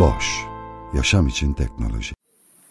Boş, yaşam için teknoloji.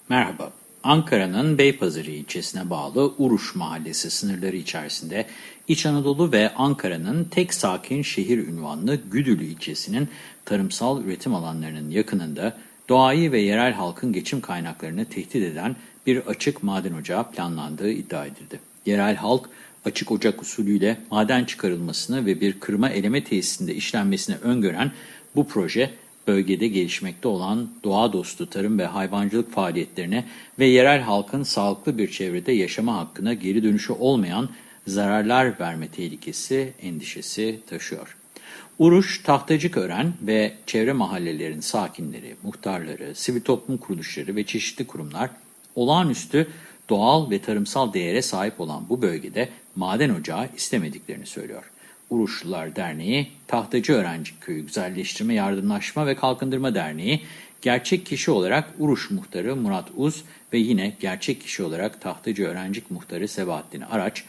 Merhaba, Ankara'nın Beypazarı ilçesine bağlı Uruş Mahallesi sınırları içerisinde İç Anadolu ve Ankara'nın tek sakin şehir ünvanlı Güdülü ilçesinin tarımsal üretim alanlarının yakınında doğayı ve yerel halkın geçim kaynaklarını tehdit eden bir açık maden ocağı planlandığı iddia edildi. Yerel halk açık ocak usulüyle maden çıkarılmasını ve bir kırma eleme tesisinde işlenmesini öngören bu proje, bölgede gelişmekte olan doğa dostu tarım ve hayvancılık faaliyetlerine ve yerel halkın sağlıklı bir çevrede yaşama hakkına geri dönüşü olmayan zararlar verme tehlikesi, endişesi taşıyor. Uruş, Tahtacıkören ve çevre mahallelerin sakinleri, muhtarları, sivil toplum kuruluşları ve çeşitli kurumlar olağanüstü doğal ve tarımsal değere sahip olan bu bölgede maden ocağı istemediklerini söylüyor. Uruşlular Derneği, Tahtacı Öğrenci Köyü Güzelleştirme Yardımlaşma ve Kalkındırma Derneği, gerçek kişi olarak Uruş Muhtarı Murat Uz ve yine gerçek kişi olarak Tahtacı Öğrencik Muhtarı Sebahattin Araç,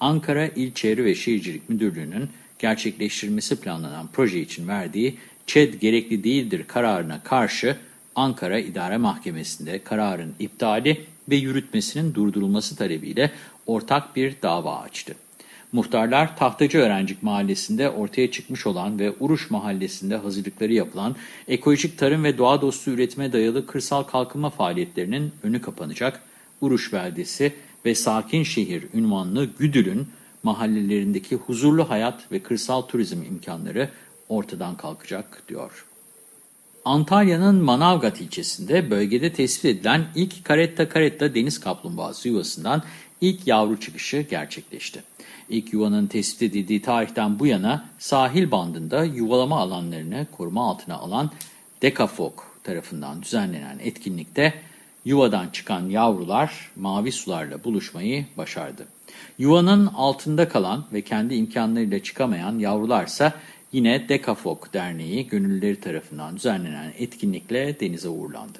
Ankara İl Çevre ve Şehircilik Müdürlüğü'nün gerçekleştirilmesi planlanan proje için verdiği ÇED gerekli değildir kararına karşı Ankara İdare Mahkemesi'nde kararın iptali ve yürütmesinin durdurulması talebiyle ortak bir dava açtı. Muhtarlar Tahtacı Öğrencik Mahallesi'nde ortaya çıkmış olan ve Uruş Mahallesi'nde hazırlıkları yapılan ekolojik tarım ve doğa dostu üretime dayalı kırsal kalkınma faaliyetlerinin önü kapanacak. Uruş Beldesi ve Sakin Şehir ünvanlı Güdül'ün mahallelerindeki huzurlu hayat ve kırsal turizm imkanları ortadan kalkacak diyor. Antalya'nın Manavgat ilçesinde bölgede tespit edilen ilk karetta karetta deniz kaplumbağası yuvasından ilk yavru çıkışı gerçekleşti. İlk yuvanın tespit edildiği tarihten bu yana sahil bandında yuvalama alanlarını koruma altına alan Dekafok tarafından düzenlenen etkinlikte yuvadan çıkan yavrular mavi sularla buluşmayı başardı. Yuvanın altında kalan ve kendi imkanlarıyla çıkamayan yavrularsa yine Dekafok Derneği gönüllüleri tarafından düzenlenen etkinlikle denize uğurlandı.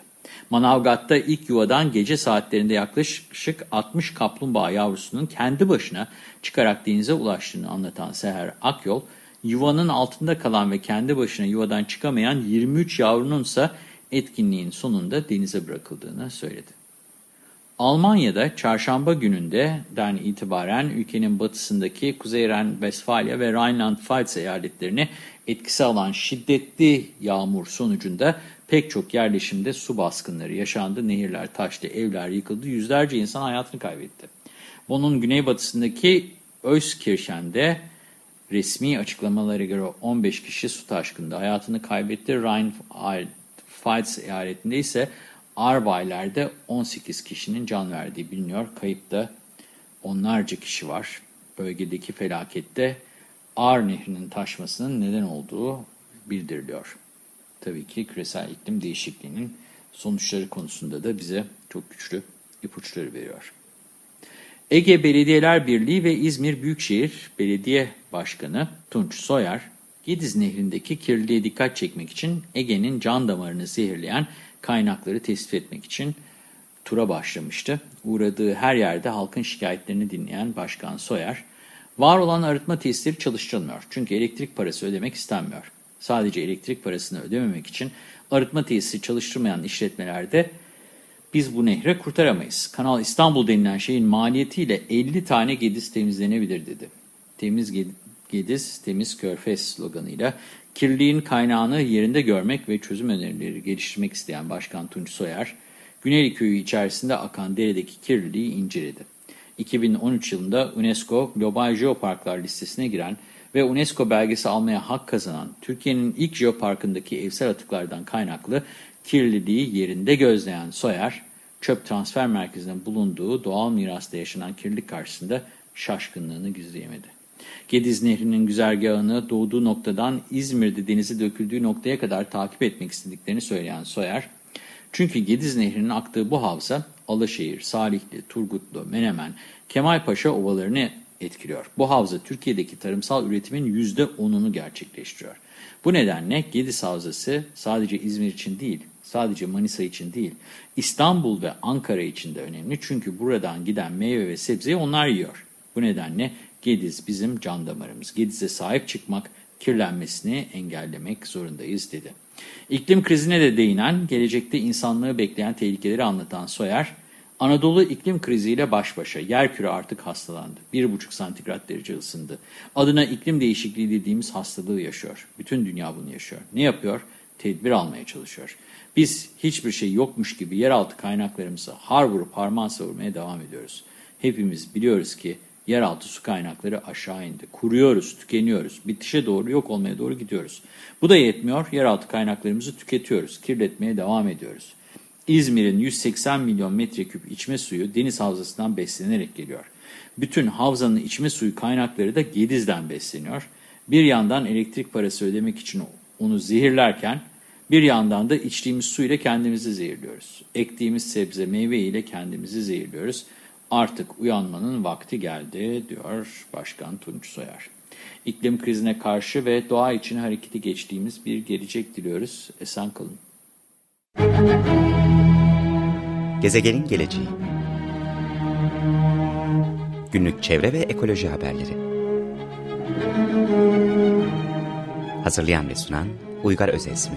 Manavgat'ta ilk yuvadan gece saatlerinde yaklaşık 60 kaplumbağa yavrusunun kendi başına çıkarak denize ulaştığını anlatan Seher Akyol, yuvanın altında kalan ve kendi başına yuvadan çıkamayan 23 yavrunun ise etkinliğin sonunda denize bırakıldığını söyledi. Almanya'da çarşamba gününden itibaren ülkenin batısındaki Kuzey Ren-Vesfalya ve Rheinland-Pfalz eyaletlerini etkisi alan şiddetli yağmur sonucunda pek çok yerleşimde su baskınları yaşandı. Nehirler taştı, evler yıkıldı, yüzlerce insan hayatını kaybetti. Bunun güneybatısındaki Özkirchen'de resmi açıklamalara göre 15 kişi su taşkında hayatını kaybetti. Rheinland-Pfalz eyaletinde ise Arbayler'de 18 kişinin can verdiği biliniyor. Kayıpta onlarca kişi var. Bölgedeki felakette Ar Nehri'nin taşmasının neden olduğu bildiriliyor. Tabii ki küresel iklim değişikliğinin sonuçları konusunda da bize çok güçlü ipuçları veriyor. Ege Belediyeler Birliği ve İzmir Büyükşehir Belediye Başkanı Tunç Soyer, Gediz Nehri'ndeki kirliliğe dikkat çekmek için Ege'nin can damarını zehirleyen kaynakları tespit etmek için tura başlamıştı. Uğradığı her yerde halkın şikayetlerini dinleyen Başkan Soyer, var olan arıtma tesisleri çalıştırılmıyor. Çünkü elektrik parası ödemek istenmiyor. Sadece elektrik parasını ödememek için arıtma tesisi çalıştırmayan işletmelerde biz bu nehre kurtaramayız. Kanal İstanbul denilen şeyin maliyetiyle 50 tane Gediz temizlenebilir dedi. Temiz Gediz, temiz körfez sloganıyla kirliliğin kaynağını yerinde görmek ve çözüm önerileri geliştirmek isteyen Başkan Tunç Soyer, Güneyli Köyü içerisinde akan deredeki kirliliği inceledi. 2013 yılında UNESCO Global Jeoparklar listesine giren ve UNESCO belgesi almaya hak kazanan Türkiye'nin ilk jeoparkındaki evsel atıklardan kaynaklı kirliliği yerinde gözleyen Soyer, çöp transfer merkezinin bulunduğu doğal mirasta yaşanan kirlilik karşısında şaşkınlığını gizleyemedi. Gediz Nehri'nin güzergahını doğduğu noktadan İzmir'de denize döküldüğü noktaya kadar takip etmek istediklerini söyleyen Soyer, çünkü Gediz Nehri'nin aktığı bu havza Alaşehir, Salihli, Turgutlu, Menemen, Kemalpaşa ovalarını etkiliyor. Bu havza Türkiye'deki tarımsal üretimin %10'unu gerçekleştiriyor. Bu nedenle Gediz Havzası sadece İzmir için değil, sadece Manisa için değil, İstanbul ve Ankara için de önemli. Çünkü buradan giden meyve ve sebzeyi onlar yiyor. Bu nedenle Gediz bizim can damarımız. Gediz'e sahip çıkmak, kirlenmesini engellemek zorundayız dedi. İklim krizine de değinen, gelecekte insanlığı bekleyen tehlikeleri anlatan Soyer, Anadolu iklim kriziyle baş başa. Yerküre artık hastalandı. 1,5 santigrat derece ısındı. Adına iklim değişikliği dediğimiz hastalığı yaşıyor. Bütün dünya bunu yaşıyor. Ne yapıyor? Tedbir almaya çalışıyor. Biz hiçbir şey yokmuş gibi yeraltı kaynaklarımızı har vurup harman savurmaya devam ediyoruz. Hepimiz biliyoruz ki yeraltı su kaynakları aşağı indi. Kuruyoruz, tükeniyoruz. Bitişe doğru, yok olmaya doğru gidiyoruz. Bu da yetmiyor. Yeraltı kaynaklarımızı tüketiyoruz. Kirletmeye devam ediyoruz. İzmir'in 180 milyon metreküp içme suyu deniz havzasından beslenerek geliyor. Bütün havzanın içme suyu kaynakları da Gediz'den besleniyor. Bir yandan elektrik parası ödemek için onu zehirlerken bir yandan da içtiğimiz su ile kendimizi zehirliyoruz. Ektiğimiz sebze meyve ile kendimizi zehirliyoruz. Artık uyanmanın vakti geldi diyor Başkan Tunç Soyer. İklim krizine karşı ve doğa için hareketi geçtiğimiz bir gelecek diliyoruz. Esen kalın. Gezegenin geleceği Günlük çevre ve ekoloji haberleri Hazırlayan ve sunan Uygar Özesmi